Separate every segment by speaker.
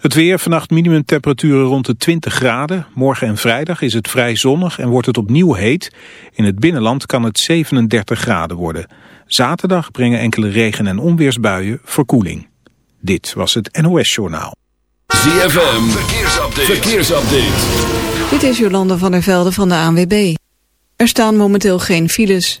Speaker 1: Het weer, vannacht minimumtemperaturen rond de 20 graden. Morgen en vrijdag is het vrij zonnig en wordt het opnieuw heet. In het binnenland kan het 37 graden worden. Zaterdag brengen enkele regen- en onweersbuien verkoeling. Dit was het NOS Journaal.
Speaker 2: ZFM, verkeersupdate. verkeersupdate.
Speaker 3: Dit is Jolanda van der Velde van de ANWB. Er staan momenteel geen files.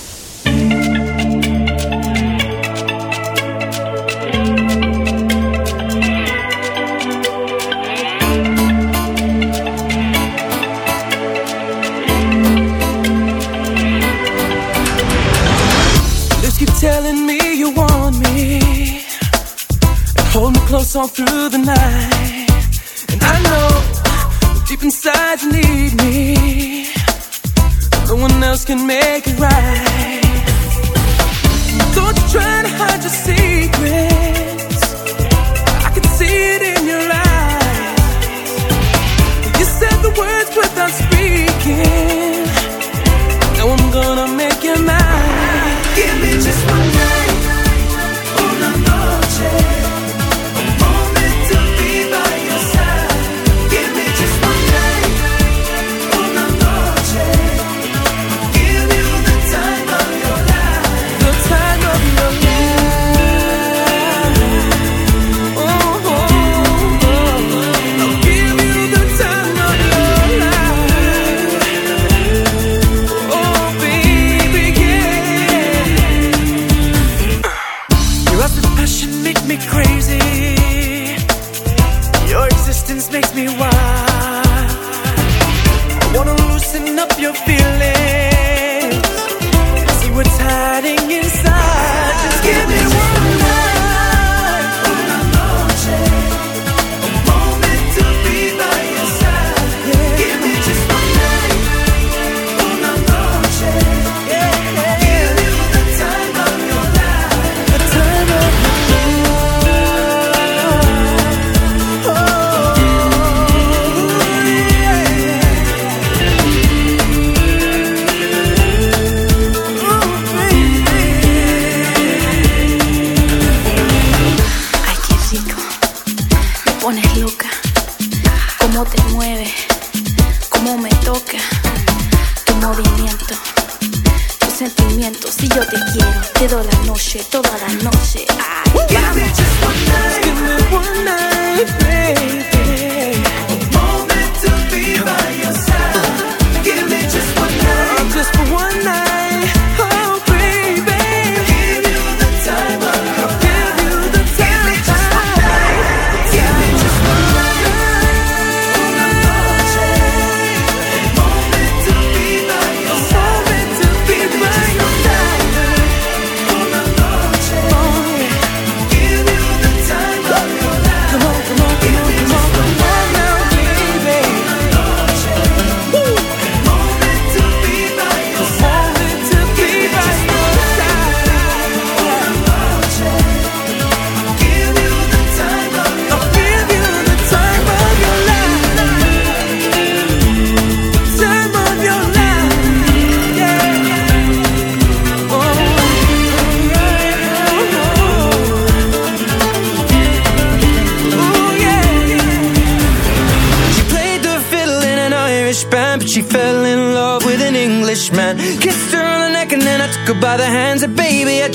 Speaker 4: Close all through the night. And I know deep inside you need me. No one else can make it right. Don't you try to hide your secrets? I can see it in your eyes. You said the words without speaking. Now I'm gonna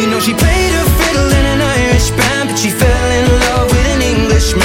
Speaker 4: You know she played a fiddle in an Irish band, but she fell in love with an Englishman.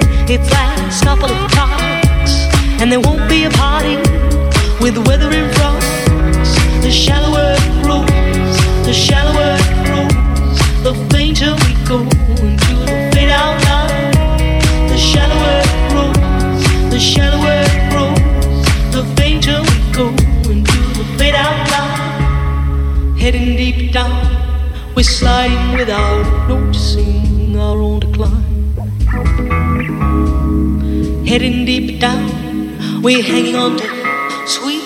Speaker 5: a flask, couple of talks, and there won't be a party with the weather in front. The shallower it grows, the shallower it grows, the fainter we go into the fade out line. The shallower it grows, the shallower it grows, the fainter we go into the fade out line. Heading deep down, we're sliding without noticing our own decline. We're hanging on to sweet.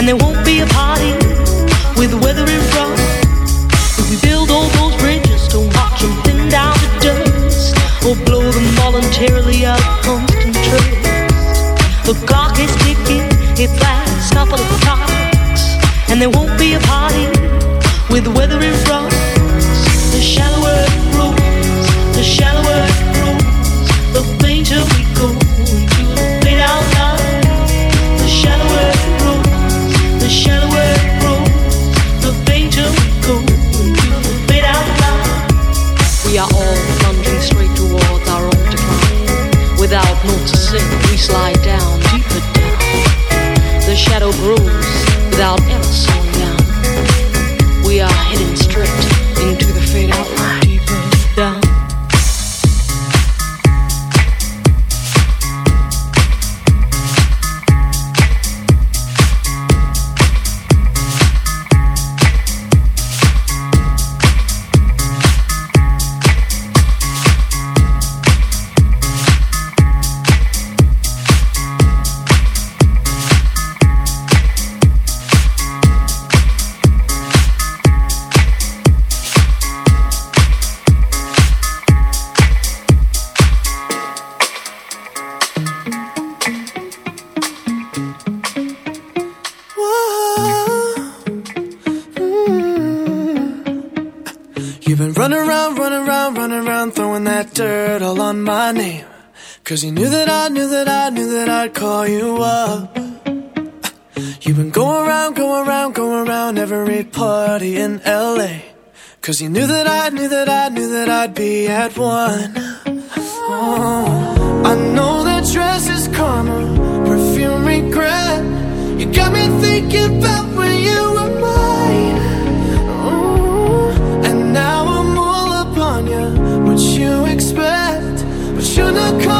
Speaker 5: and there won't be a party with. If we build all those bridges to watch them thin down to dust, or blow them voluntarily out of. The clock is ticking, it couple of and there won't be a party with weather in front. sick, we slide
Speaker 6: at one. Oh. I know that dress is karma, perfume regret. You got me thinking about when you were mine. Oh. And now I'm all upon you, what you expect, but you're not coming.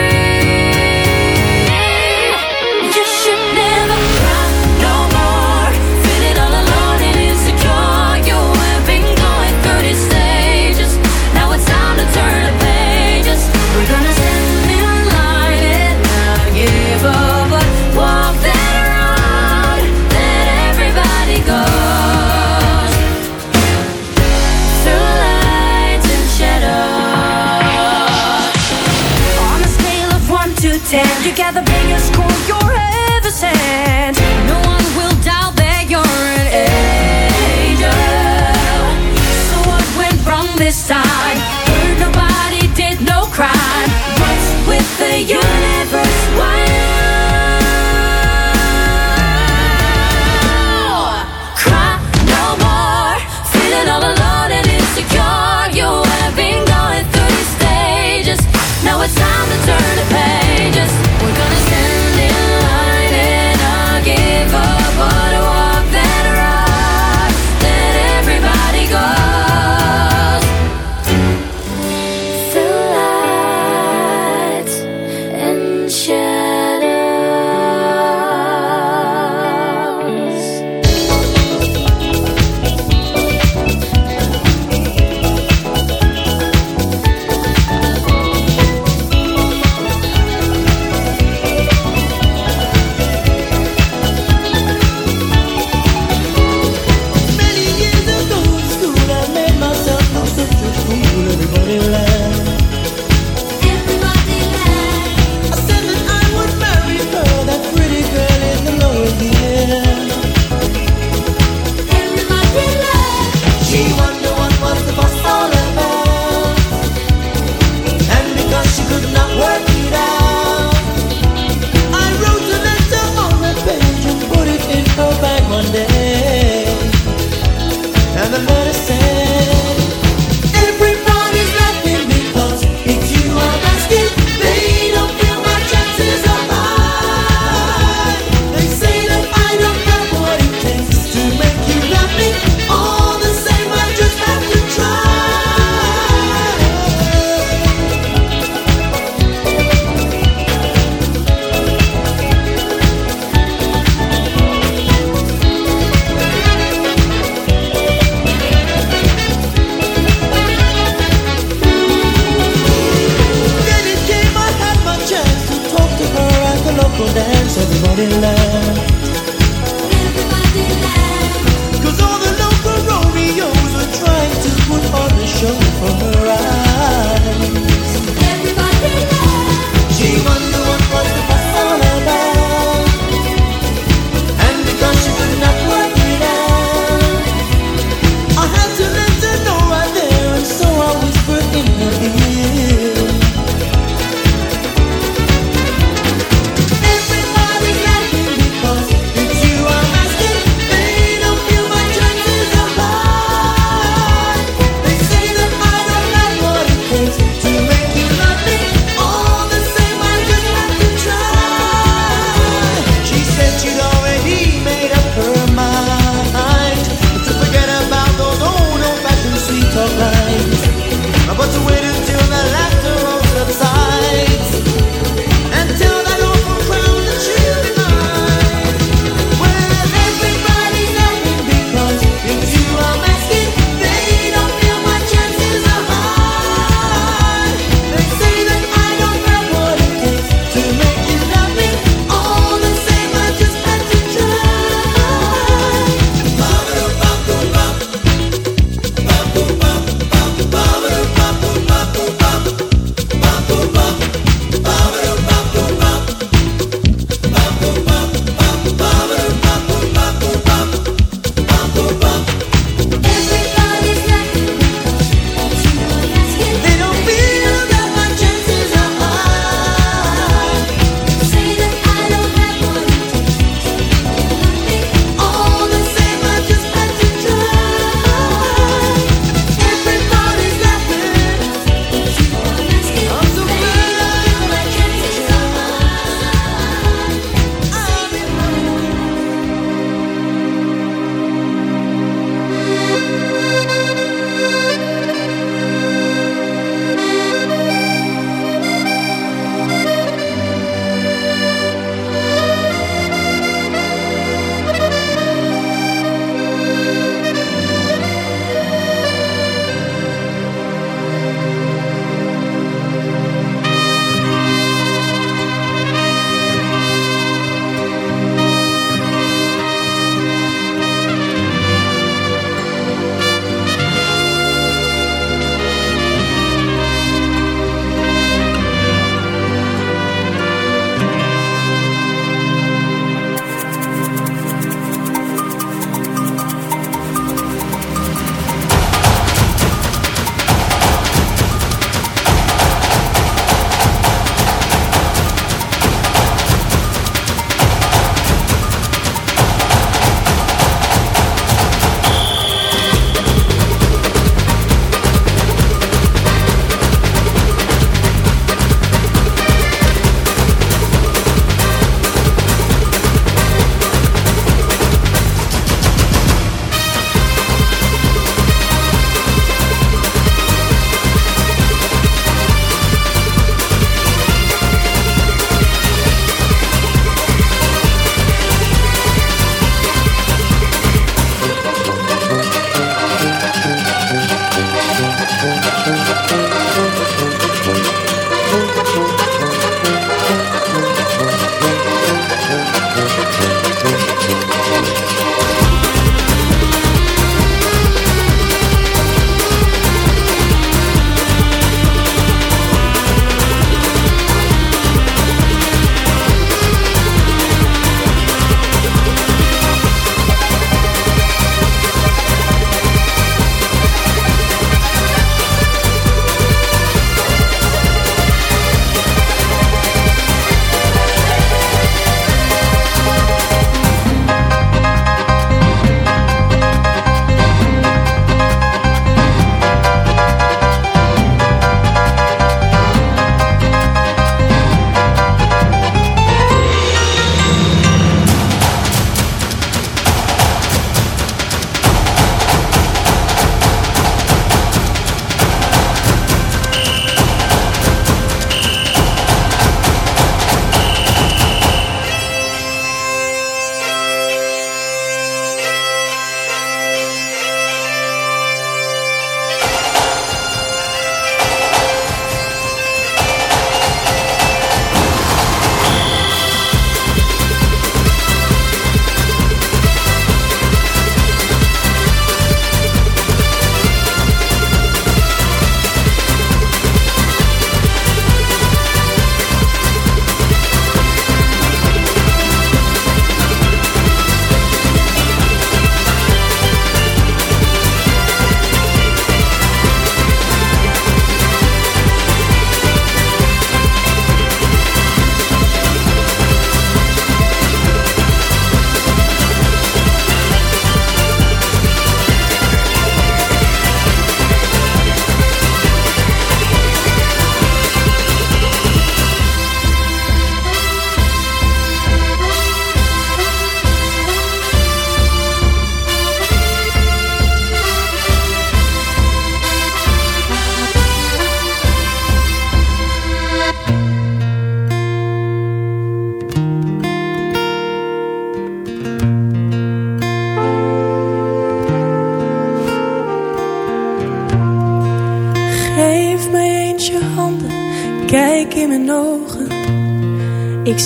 Speaker 7: pretend you got the
Speaker 8: biggest cool you're ever sent.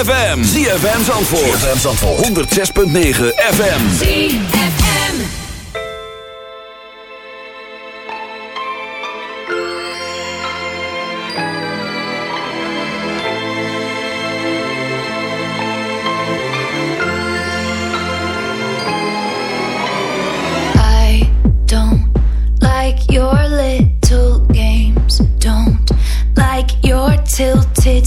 Speaker 2: ZFM. ZFM Zandvoort. ZFM Zandvoort. 106.9 FM.
Speaker 9: ZFM.
Speaker 7: I don't like your little games. Don't like your tilted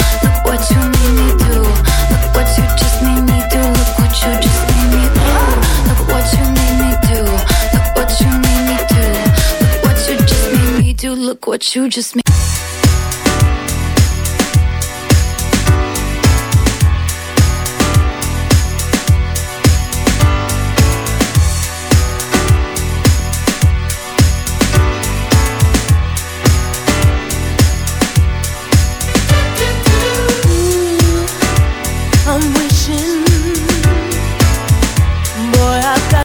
Speaker 7: you just made.